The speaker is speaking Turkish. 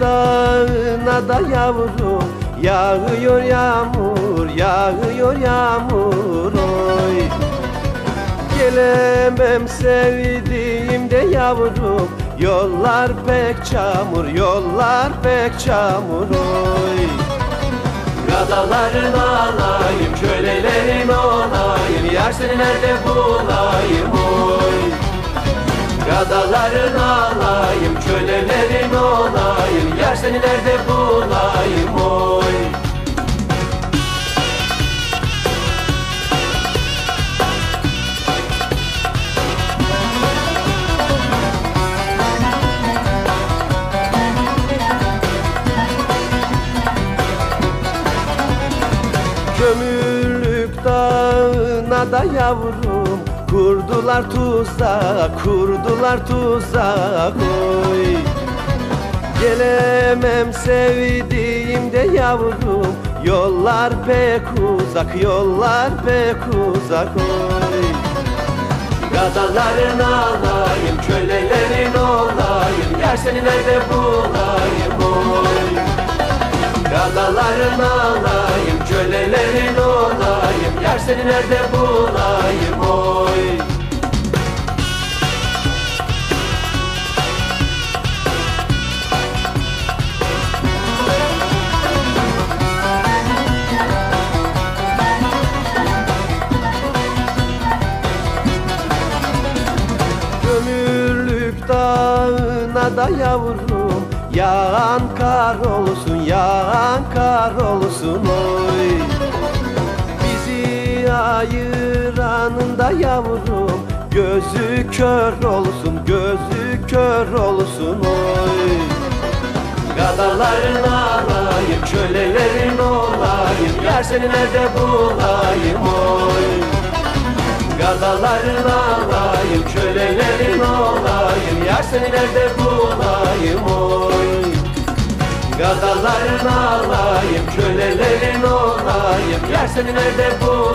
dağına da yavrum Yağıyor yağmur, yağıyor yağmur oy. Gelemem sevdiğim de yavrum Yollar pek çamur, yollar pek çamur oy. Gadaların alayım, kölelerin olayım Yar seni nerede bulayım oy. Gadaların alayım, nerede bulayım oy. Kömürlük dağına da yavrum Kurdular tuzak, kurdular tuzak oy Gelemem sevdiğim de yavrum. Yollar pek uzak, yollar pek uzak. Oy. Gadaların alayım, kölelerin olayım. Yer seni nerede bulayım? Oy. Gadaların alayım, kölelerin olayım. Yer seni nerede bulayım Kömürlük dağına da yavrum Yağan kar olsun, yağan kar olsun oy. Bizi ayıranında yavrum Gözü kör olsun, gözü kör olsun oy. Gadaların alayım, kölelerin olayım Yer seni nerede bulayım oy. Gadaların alayım, kölelerin olayım Yar seni nerede bulayım oy. Gadaların alayım, kölelerin olayım. Yar seni nerede bulayım